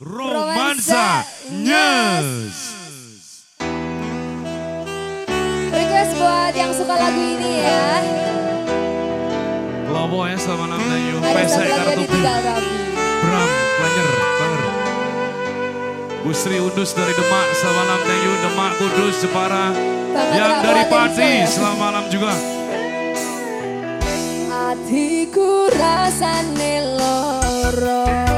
Romansa News. Request buat yang suka lagu ini ya. Lobo ya lagi kartu yang ditinggal Rabi. Bram, Banyer, Banger. Bu Sri Undus dari Demak, selamat malam Dayu. Demak, Kudus, Jepara. Yang dari Pati, selamat malam juga. Hatiku rasane loro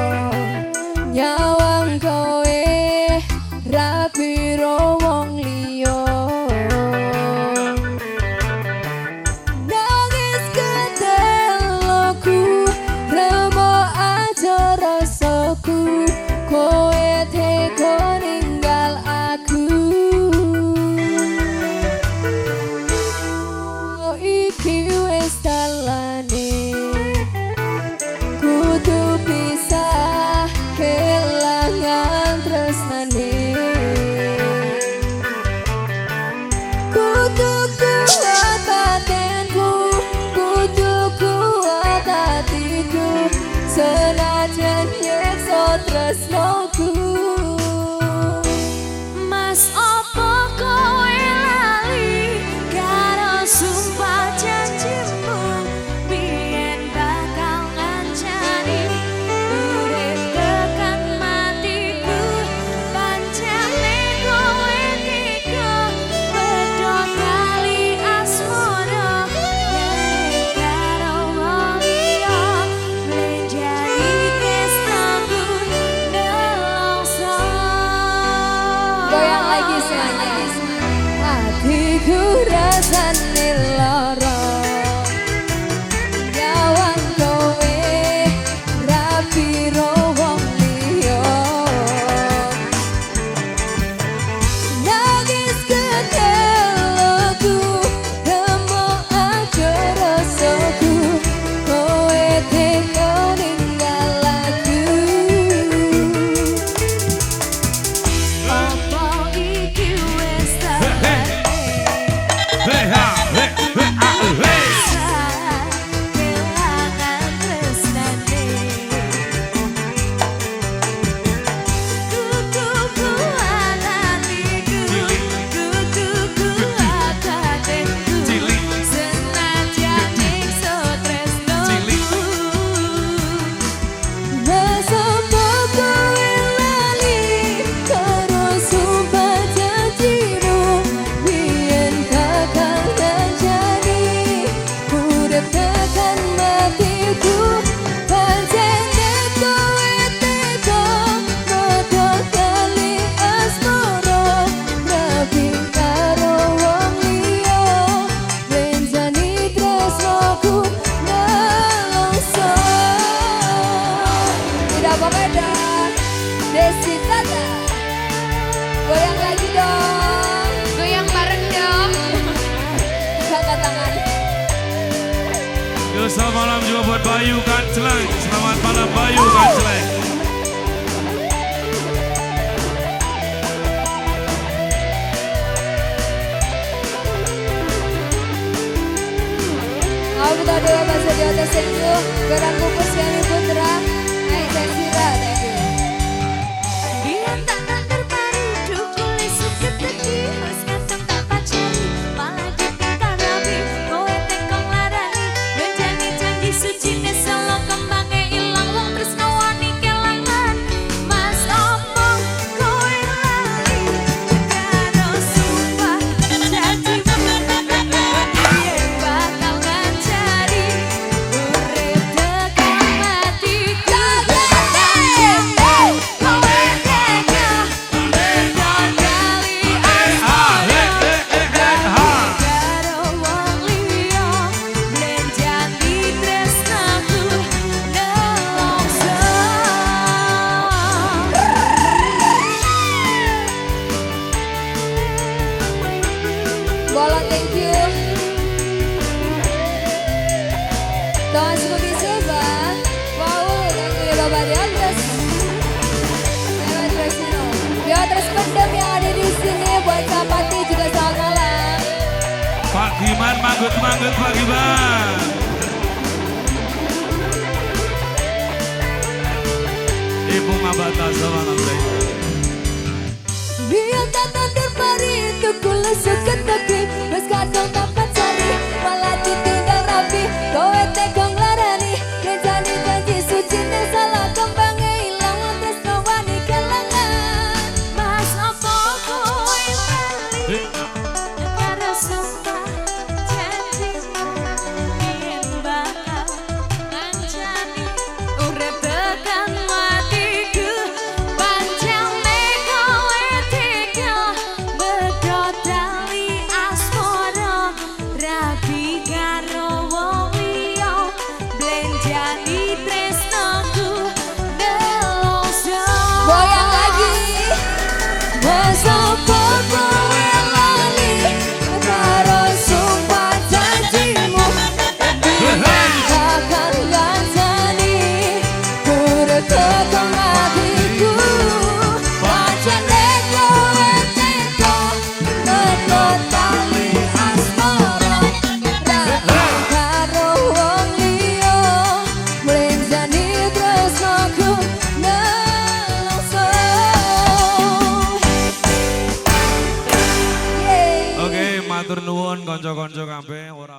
snow lagi semuanya. Hatiku rasane Desi Tata. Goyang lagi dong. Goyang bareng dong. Angkat tangan. Yo, selamat malam juga buat Bayu Kanceleng. Selamat malam Bayu Kanceleng. Aku minta doa bahasa di atas senju Gerak kukus yang putra. Naik sensira Yang ada di sini buat juga. Pak manggut-manggut Ibu Mabata, selamat malam. Biar tanda kukula suket tepi. Mas kadang dapat cari Malah ditinggal rapi. Kowe tega was the Jagan जगह पे और